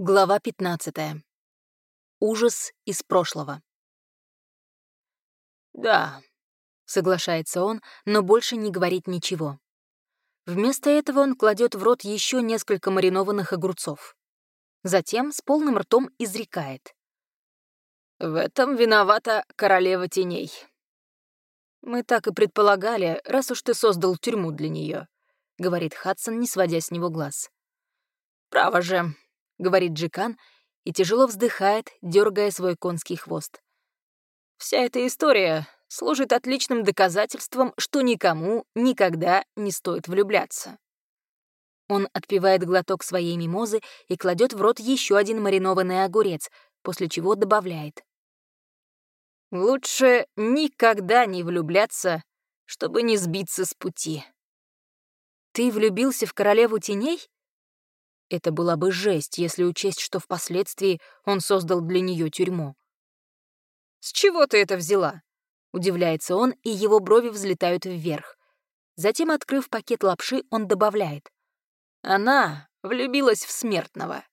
Глава 15. Ужас из прошлого. «Да», — соглашается он, но больше не говорит ничего. Вместо этого он кладет в рот еще несколько маринованных огурцов. Затем с полным ртом изрекает. «В этом виновата королева теней. Мы так и предполагали, раз уж ты создал тюрьму для нее, говорит Хадсон, не сводя с него глаз. «Право же, — говорит Джикан и тяжело вздыхает, дергая свой конский хвост. «Вся эта история служит отличным доказательством, что никому никогда не стоит влюбляться». Он отпивает глоток своей мимозы и кладет в рот еще один маринованный огурец, после чего добавляет. «Лучше никогда не влюбляться, чтобы не сбиться с пути». «Ты влюбился в королеву теней?» Это была бы жесть, если учесть, что впоследствии он создал для нее тюрьму. «С чего ты это взяла?» — удивляется он, и его брови взлетают вверх. Затем, открыв пакет лапши, он добавляет. «Она влюбилась в смертного».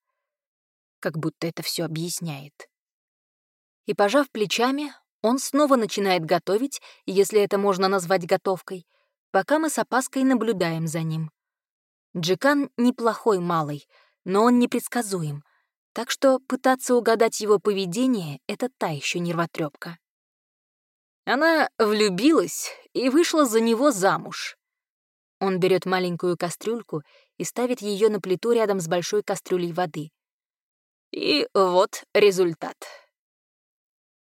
Как будто это все объясняет. И, пожав плечами, он снова начинает готовить, если это можно назвать готовкой, пока мы с опаской наблюдаем за ним. Джекан неплохой малый, но он непредсказуем, так что пытаться угадать его поведение — это та еще нервотрепка. Она влюбилась и вышла за него замуж. Он берет маленькую кастрюльку и ставит ее на плиту рядом с большой кастрюлей воды. И вот результат.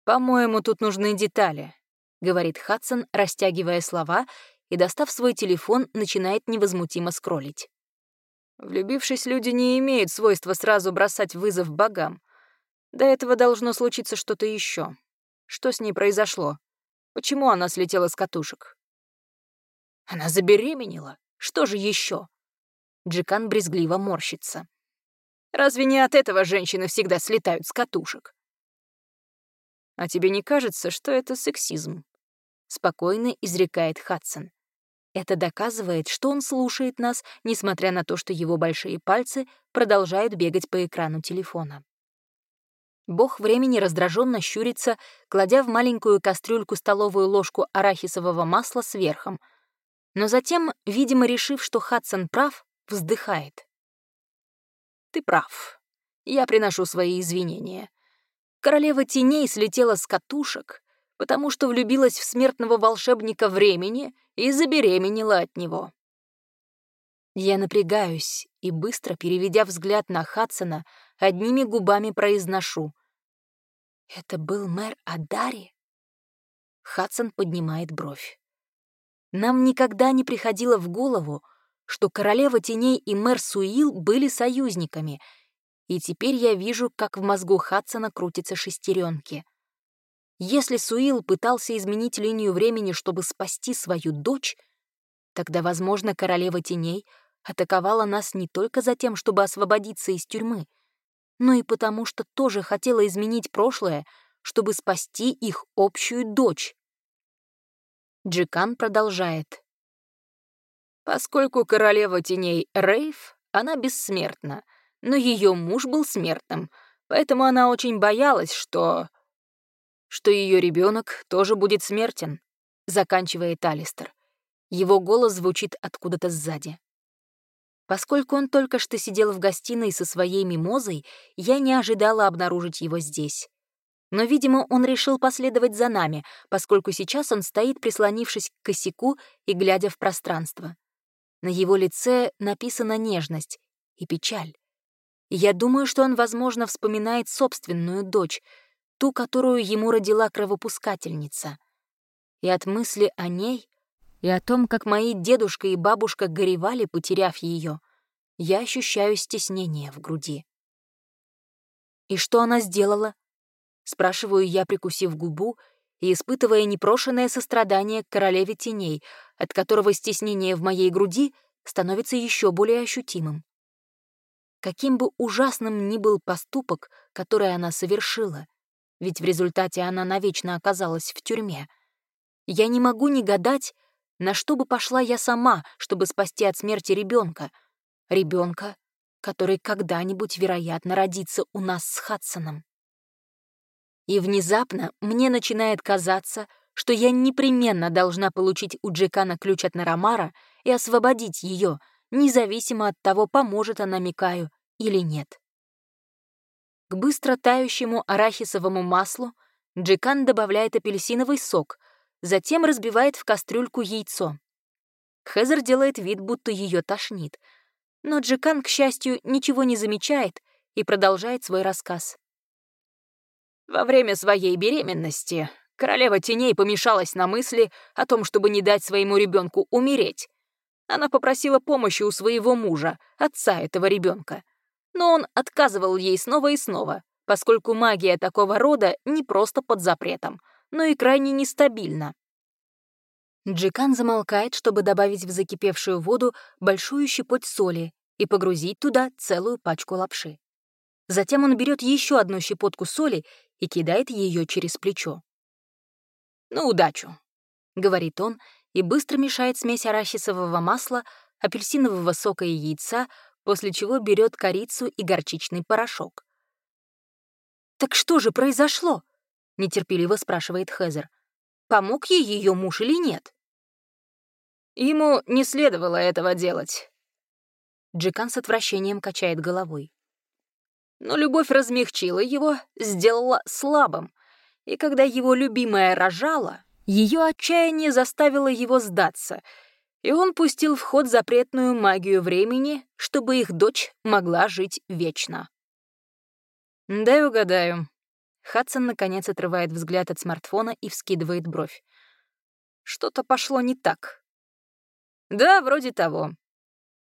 «По-моему, тут нужны детали», — говорит Хадсон, растягивая слова и, достав свой телефон, начинает невозмутимо скроллить. Влюбившись, люди не имеют свойства сразу бросать вызов богам. До этого должно случиться что-то еще. Что с ней произошло? Почему она слетела с катушек? Она забеременела? Что же еще? Джикан брезгливо морщится. Разве не от этого женщины всегда слетают с катушек? А тебе не кажется, что это сексизм? Спокойно изрекает Хадсон. Это доказывает, что он слушает нас, несмотря на то, что его большие пальцы продолжают бегать по экрану телефона. Бог времени раздраженно щурится, кладя в маленькую кастрюльку столовую ложку арахисового масла сверхом, но затем, видимо, решив, что Хадсон прав, вздыхает. «Ты прав. Я приношу свои извинения. Королева теней слетела с катушек, потому что влюбилась в смертного волшебника времени и забеременела от него. Я напрягаюсь и, быстро переведя взгляд на Хадсона, одними губами произношу. «Это был мэр Адари?» Хадсон поднимает бровь. Нам никогда не приходило в голову, что королева теней и мэр Суил были союзниками, и теперь я вижу, как в мозгу Хадсона крутятся шестеренки. Если Суил пытался изменить линию времени, чтобы спасти свою дочь, тогда, возможно, королева теней атаковала нас не только за тем, чтобы освободиться из тюрьмы, но и потому, что тоже хотела изменить прошлое, чтобы спасти их общую дочь. Джикан продолжает. Поскольку королева теней Рейв, она бессмертна, но ее муж был смертным, поэтому она очень боялась, что что ее ребенок тоже будет смертен, заканчивает Алистер. Его голос звучит откуда-то сзади. Поскольку он только что сидел в гостиной со своей мимозой, я не ожидала обнаружить его здесь. Но, видимо, он решил последовать за нами, поскольку сейчас он стоит, прислонившись к косяку и глядя в пространство. На его лице написана нежность и печаль. Я думаю, что он, возможно, вспоминает собственную дочь — ту, которую ему родила кровопускательница. И от мысли о ней и о том, как мои дедушка и бабушка горевали, потеряв ее, я ощущаю стеснение в груди. «И что она сделала?» — спрашиваю я, прикусив губу и испытывая непрошенное сострадание к королеве теней, от которого стеснение в моей груди становится еще более ощутимым. Каким бы ужасным ни был поступок, который она совершила, ведь в результате она навечно оказалась в тюрьме. Я не могу не гадать, на что бы пошла я сама, чтобы спасти от смерти ребенка. Ребенка, который когда-нибудь, вероятно, родится у нас с Хадсоном. И внезапно мне начинает казаться, что я непременно должна получить у Джекана ключ от Нарамара и освободить ее, независимо от того, поможет она Микаю или нет. К быстро тающему арахисовому маслу Джекан добавляет апельсиновый сок, затем разбивает в кастрюльку яйцо. Хезер делает вид, будто ее тошнит, но Джекан, к счастью, ничего не замечает и продолжает свой рассказ. Во время своей беременности королева теней помешалась на мысли о том, чтобы не дать своему ребенку умереть. Она попросила помощи у своего мужа, отца этого ребенка. Но он отказывал ей снова и снова, поскольку магия такого рода не просто под запретом, но и крайне нестабильна. Джикан замолкает, чтобы добавить в закипевшую воду большую щепоть соли и погрузить туда целую пачку лапши. Затем он берет еще одну щепотку соли и кидает ее через плечо. «Ну, удачу», — говорит он и быстро мешает смесь арахисового масла, апельсинового сока и яйца, после чего берет корицу и горчичный порошок. «Так что же произошло?» — нетерпеливо спрашивает Хезер. «Помог ей ее муж или нет?» «Ему не следовало этого делать». Джекан с отвращением качает головой. Но любовь размягчила его, сделала слабым, и когда его любимая рожала, ее отчаяние заставило его сдаться, и он пустил в ход запретную магию времени, чтобы их дочь могла жить вечно. «Дай угадаю». Хадсон, наконец, отрывает взгляд от смартфона и вскидывает бровь. «Что-то пошло не так». «Да, вроде того».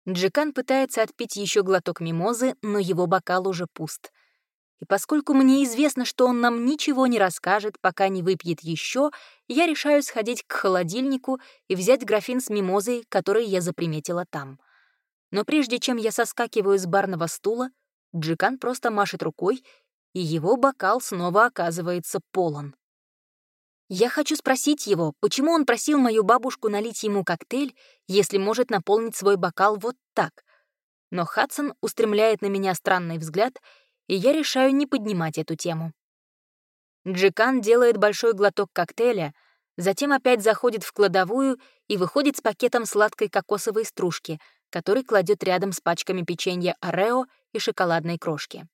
Джекан пытается отпить еще глоток мимозы, но его бокал уже пуст. И поскольку мне известно, что он нам ничего не расскажет, пока не выпьет еще, я решаю сходить к холодильнику и взять графин с мимозой, который я заприметила там. Но прежде чем я соскакиваю с барного стула, Джикан просто машет рукой, и его бокал снова оказывается полон. Я хочу спросить его, почему он просил мою бабушку налить ему коктейль, если может наполнить свой бокал вот так. Но Хадсон устремляет на меня странный взгляд — и я решаю не поднимать эту тему. Джикан делает большой глоток коктейля, затем опять заходит в кладовую и выходит с пакетом сладкой кокосовой стружки, который кладет рядом с пачками печенья Орео и шоколадной крошки.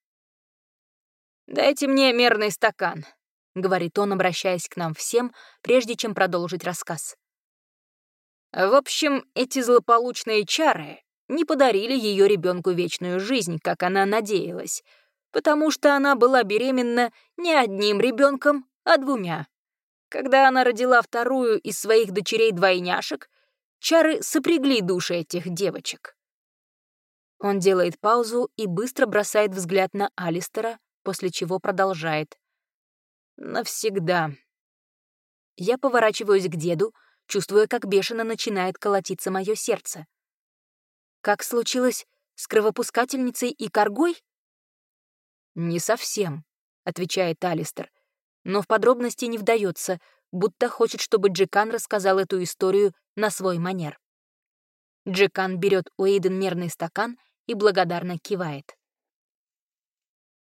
«Дайте мне мерный стакан», — говорит он, обращаясь к нам всем, прежде чем продолжить рассказ. В общем, эти злополучные чары не подарили ее ребенку вечную жизнь, как она надеялась, потому что она была беременна не одним ребенком, а двумя. Когда она родила вторую из своих дочерей-двойняшек, чары сопрягли души этих девочек. Он делает паузу и быстро бросает взгляд на Алистера, после чего продолжает. «Навсегда». Я поворачиваюсь к деду, чувствуя, как бешено начинает колотиться мое сердце. Как случилось с кровопускательницей и коргой? «Не совсем», — отвечает Алистер, но в подробности не вдается, будто хочет, чтобы Джекан рассказал эту историю на свой манер. Джекан берет у Эйден мерный стакан и благодарно кивает.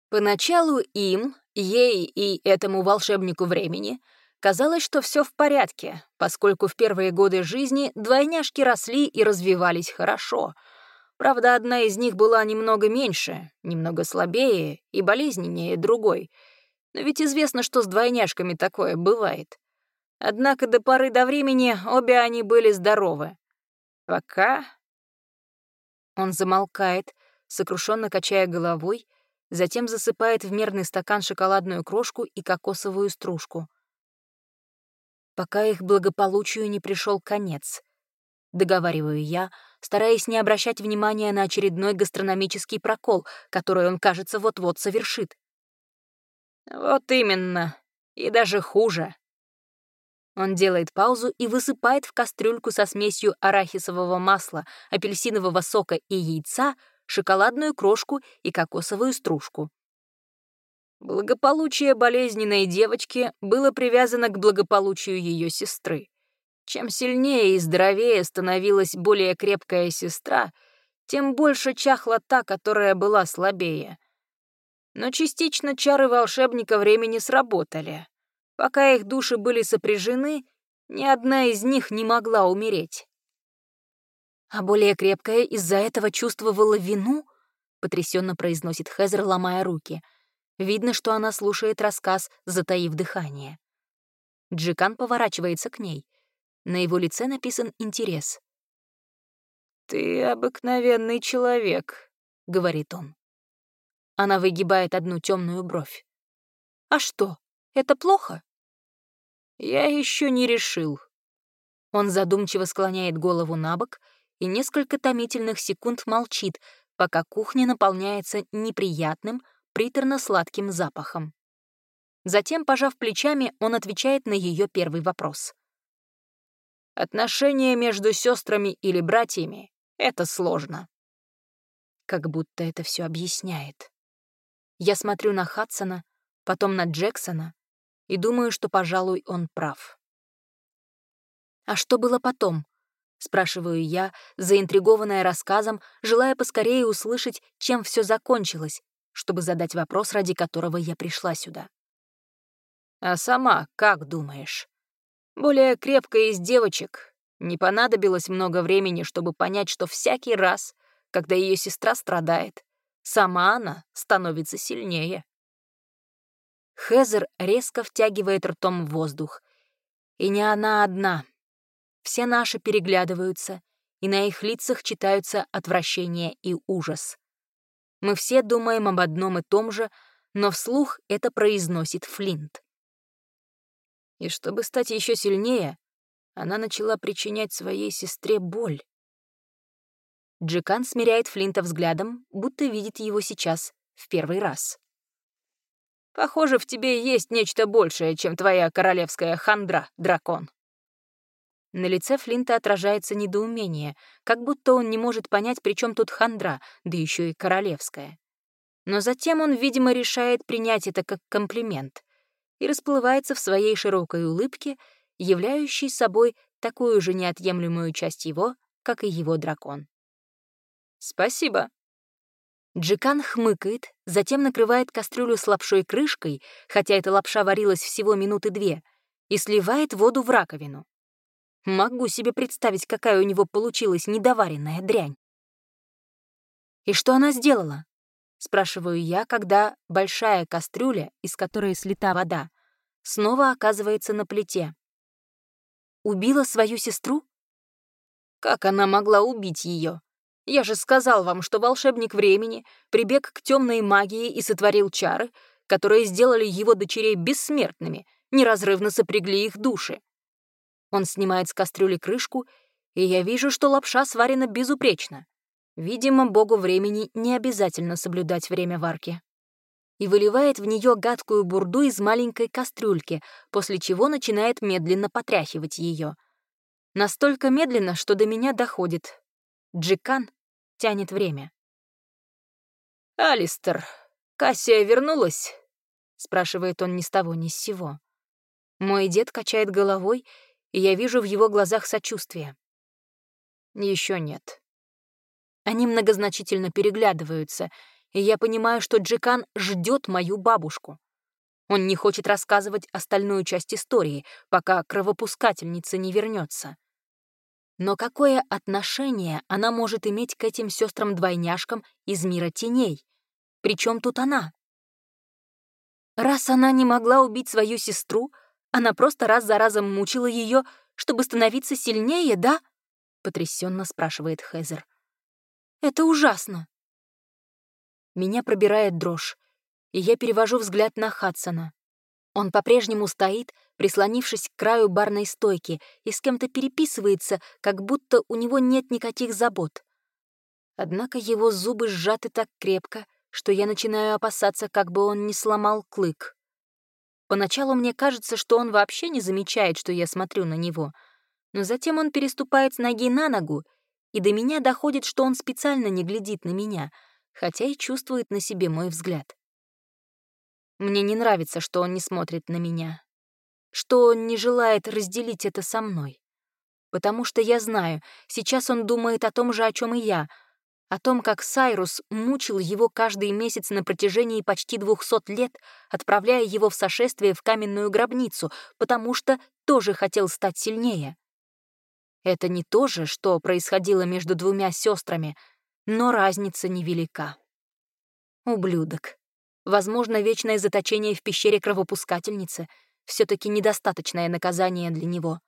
Поначалу им, ей и этому волшебнику времени казалось, что все в порядке, поскольку в первые годы жизни двойняшки росли и развивались хорошо — Правда, одна из них была немного меньше, немного слабее и болезненнее другой. Но ведь известно, что с двойняшками такое бывает. Однако до поры до времени обе они были здоровы. Пока... Он замолкает, сокрушенно качая головой, затем засыпает в мерный стакан шоколадную крошку и кокосовую стружку. Пока их благополучию не пришел конец — договариваю я, стараясь не обращать внимания на очередной гастрономический прокол, который он, кажется, вот-вот совершит. «Вот именно. И даже хуже». Он делает паузу и высыпает в кастрюльку со смесью арахисового масла, апельсинового сока и яйца шоколадную крошку и кокосовую стружку. Благополучие болезненной девочки было привязано к благополучию ее сестры. Чем сильнее и здоровее становилась более крепкая сестра, тем больше чахла та, которая была слабее. Но частично чары волшебника времени сработали. Пока их души были сопряжены, ни одна из них не могла умереть. «А более крепкая из-за этого чувствовала вину?» — потрясенно произносит Хезер, ломая руки. Видно, что она слушает рассказ, затаив дыхание. Джикан поворачивается к ней. На его лице написан интерес. «Ты обыкновенный человек», — говорит он. Она выгибает одну темную бровь. «А что, это плохо?» «Я еще не решил». Он задумчиво склоняет голову на бок и несколько томительных секунд молчит, пока кухня наполняется неприятным, приторно-сладким запахом. Затем, пожав плечами, он отвечает на ее первый вопрос. «Отношения между сестрами или братьями это сложно. Как будто это все объясняет. Я смотрю на Хадсона, потом на Джексона и думаю, что, пожалуй, он прав. «А что было потом?» — спрашиваю я, заинтригованная рассказом, желая поскорее услышать, чем все закончилось, чтобы задать вопрос, ради которого я пришла сюда. «А сама как думаешь? Более крепкая из девочек не понадобилось много времени, чтобы понять, что всякий раз, когда ее сестра страдает, сама она становится сильнее. Хезер резко втягивает ртом воздух. И не она одна. Все наши переглядываются, и на их лицах читаются отвращение и ужас. Мы все думаем об одном и том же, но вслух это произносит Флинт. И чтобы стать еще сильнее, она начала причинять своей сестре боль. Джекан смиряет Флинта взглядом, будто видит его сейчас в первый раз. «Похоже, в тебе есть нечто большее, чем твоя королевская хандра, дракон». На лице Флинта отражается недоумение, как будто он не может понять, при чем тут хандра, да еще и королевская. Но затем он, видимо, решает принять это как комплимент и расплывается в своей широкой улыбке, являющий собой такую же неотъемлемую часть его, как и его дракон. «Спасибо». Джикан хмыкает, затем накрывает кастрюлю с лапшой крышкой, хотя эта лапша варилась всего минуты две, и сливает воду в раковину. Могу себе представить, какая у него получилась недоваренная дрянь. «И что она сделала?» — спрашиваю я, когда большая кастрюля, из которой слита вода, снова оказывается на плите. Убила свою сестру? Как она могла убить ее? Я же сказал вам, что волшебник времени прибег к темной магии и сотворил чары, которые сделали его дочерей бессмертными, неразрывно сопрягли их души. Он снимает с кастрюли крышку, и я вижу, что лапша сварена безупречно. Видимо, богу времени не обязательно соблюдать время варки и выливает в нее гадкую бурду из маленькой кастрюльки, после чего начинает медленно потряхивать ее. Настолько медленно, что до меня доходит. Джикан тянет время. «Алистер, Кассия вернулась?» — спрашивает он ни с того ни с сего. Мой дед качает головой, и я вижу в его глазах сочувствие. Еще нет. Они многозначительно переглядываются — и я понимаю, что Джекан ждет мою бабушку. Он не хочет рассказывать остальную часть истории, пока кровопускательница не вернется. Но какое отношение она может иметь к этим сестрам-двойняшкам из мира теней? Причем тут она? Раз она не могла убить свою сестру, она просто раз за разом мучила ее, чтобы становиться сильнее, да? Потрясенно спрашивает Хезер. Это ужасно. Меня пробирает дрожь, и я перевожу взгляд на Хадсона. Он по-прежнему стоит, прислонившись к краю барной стойки, и с кем-то переписывается, как будто у него нет никаких забот. Однако его зубы сжаты так крепко, что я начинаю опасаться, как бы он не сломал клык. Поначалу мне кажется, что он вообще не замечает, что я смотрю на него, но затем он переступает с ноги на ногу, и до меня доходит, что он специально не глядит на меня — хотя и чувствует на себе мой взгляд. Мне не нравится, что он не смотрит на меня, что он не желает разделить это со мной. Потому что я знаю, сейчас он думает о том же, о чем и я, о том, как Сайрус мучил его каждый месяц на протяжении почти двухсот лет, отправляя его в сошествие в каменную гробницу, потому что тоже хотел стать сильнее. Это не то же, что происходило между двумя сестрами, но разница невелика. Ублюдок. Возможно, вечное заточение в пещере кровопускательницы — все таки недостаточное наказание для него.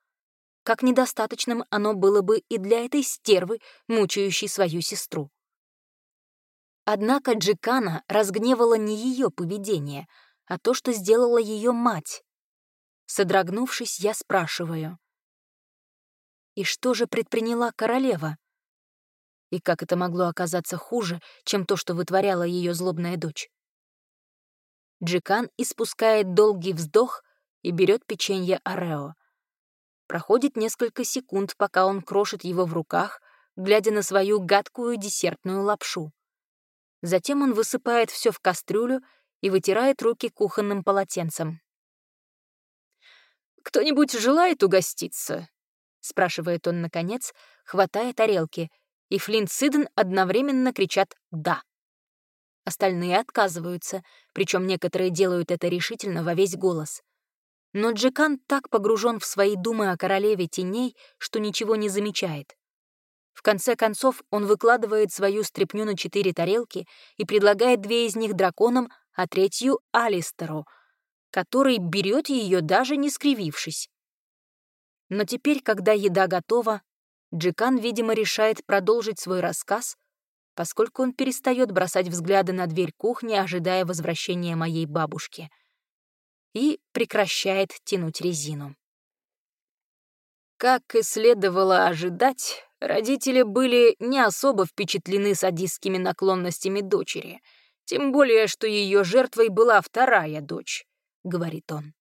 Как недостаточным оно было бы и для этой стервы, мучающей свою сестру. Однако Джикана разгневало не ее поведение, а то, что сделала ее мать. Содрогнувшись, я спрашиваю. И что же предприняла королева? И как это могло оказаться хуже, чем то, что вытворяла ее злобная дочь? Джикан испускает долгий вздох и берет печенье Орео. Проходит несколько секунд, пока он крошит его в руках, глядя на свою гадкую десертную лапшу. Затем он высыпает все в кастрюлю и вытирает руки кухонным полотенцем. «Кто-нибудь желает угоститься?» — спрашивает он наконец, хватая тарелки, и Флинт Сиден одновременно кричат «да». Остальные отказываются, причем некоторые делают это решительно во весь голос. Но Джекан так погружен в свои думы о королеве теней, что ничего не замечает. В конце концов он выкладывает свою стряпню на четыре тарелки и предлагает две из них драконам, а третью — Алистеру, который берет ее, даже не скривившись. Но теперь, когда еда готова, Джекан, видимо, решает продолжить свой рассказ, поскольку он перестает бросать взгляды на дверь кухни, ожидая возвращения моей бабушки, и прекращает тянуть резину. Как и следовало ожидать, родители были не особо впечатлены садистскими наклонностями дочери, тем более, что ее жертвой была вторая дочь, — говорит он.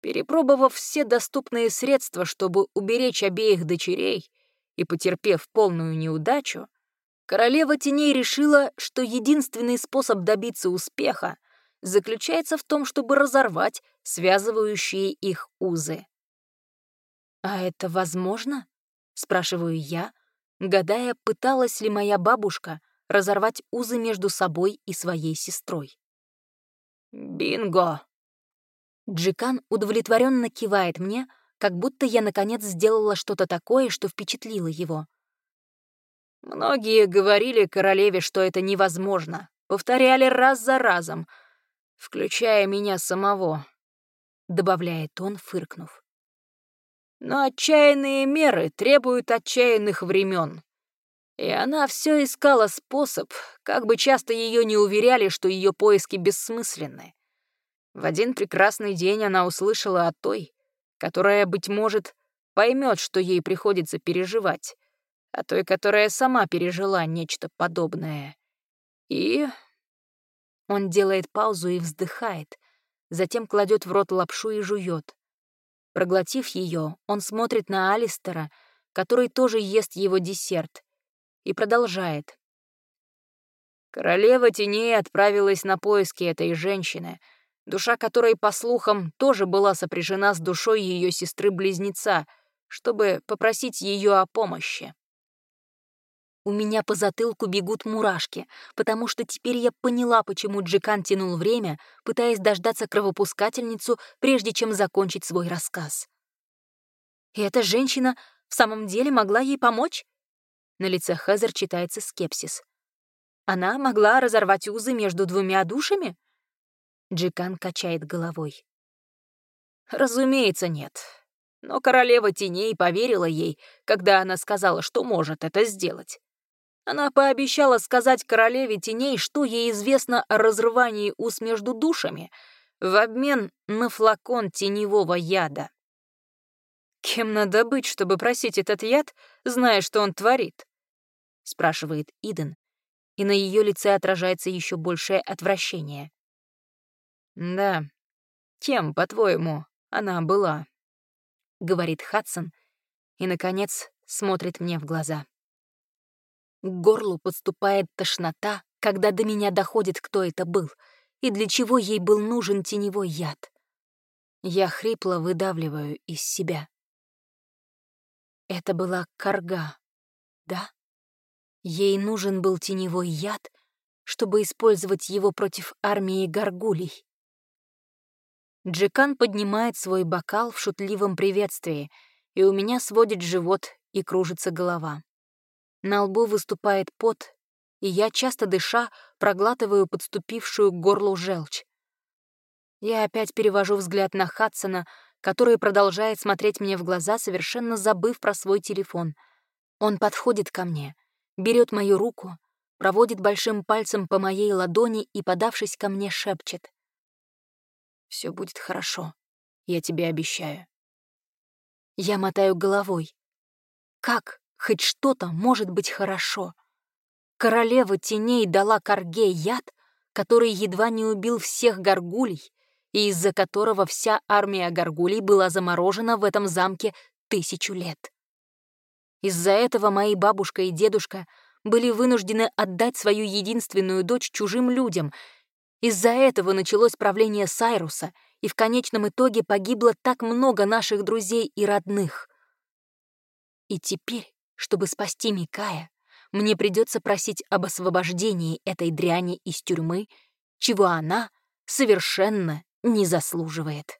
Перепробовав все доступные средства, чтобы уберечь обеих дочерей, и потерпев полную неудачу, королева теней решила, что единственный способ добиться успеха заключается в том, чтобы разорвать связывающие их узы. «А это возможно?» — спрашиваю я, гадая, пыталась ли моя бабушка разорвать узы между собой и своей сестрой. «Бинго!» Джикан удовлетворенно кивает мне, как будто я наконец сделала что-то такое, что впечатлило его. Многие говорили королеве, что это невозможно, повторяли раз за разом, включая меня самого, — добавляет он, фыркнув. Но отчаянные меры требуют отчаянных времен. И она все искала способ, как бы часто ее не уверяли, что ее поиски бессмысленны. В один прекрасный день она услышала о той, которая, быть может, поймет, что ей приходится переживать, а той, которая сама пережила нечто подобное. И... Он делает паузу и вздыхает, затем кладет в рот лапшу и жует. Проглотив ее, он смотрит на Алистера, который тоже ест его десерт, и продолжает. Королева теней отправилась на поиски этой женщины — душа которой, по слухам, тоже была сопряжена с душой ее сестры-близнеца, чтобы попросить ее о помощи. У меня по затылку бегут мурашки, потому что теперь я поняла, почему Джекан тянул время, пытаясь дождаться кровопускательницу, прежде чем закончить свой рассказ. И эта женщина в самом деле могла ей помочь? На лице Хезер читается скепсис. Она могла разорвать узы между двумя душами? Джикан качает головой. Разумеется, нет. Но королева теней поверила ей, когда она сказала, что может это сделать. Она пообещала сказать королеве теней, что ей известно о разрывании уз между душами, в обмен на флакон теневого яда. «Кем надо быть, чтобы просить этот яд, зная, что он творит?» — спрашивает Иден, и на ее лице отражается еще большее отвращение. «Да, кем, по-твоему, она была?» — говорит Хадсон и, наконец, смотрит мне в глаза. К горлу подступает тошнота, когда до меня доходит, кто это был и для чего ей был нужен теневой яд. Я хрипло выдавливаю из себя. Это была корга, да? Ей нужен был теневой яд, чтобы использовать его против армии горгулей. Джекан поднимает свой бокал в шутливом приветствии, и у меня сводит живот и кружится голова. На лбу выступает пот, и я, часто дыша, проглатываю подступившую к горлу желчь. Я опять перевожу взгляд на Хадсона, который продолжает смотреть мне в глаза, совершенно забыв про свой телефон. Он подходит ко мне, берет мою руку, проводит большим пальцем по моей ладони и, подавшись ко мне, шепчет. «Все будет хорошо, я тебе обещаю». Я мотаю головой. Как хоть что-то может быть хорошо? Королева теней дала Карге яд, который едва не убил всех горгулей, и из-за которого вся армия горгулей была заморожена в этом замке тысячу лет. Из-за этого мои бабушка и дедушка были вынуждены отдать свою единственную дочь чужим людям. Из-за этого началось правление Сайруса, и в конечном итоге погибло так много наших друзей и родных. И теперь, чтобы спасти Микая, мне придется просить об освобождении этой дряни из тюрьмы, чего она совершенно не заслуживает.